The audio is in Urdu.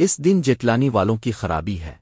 اس دن جٹلانی والوں کی خرابی ہے۔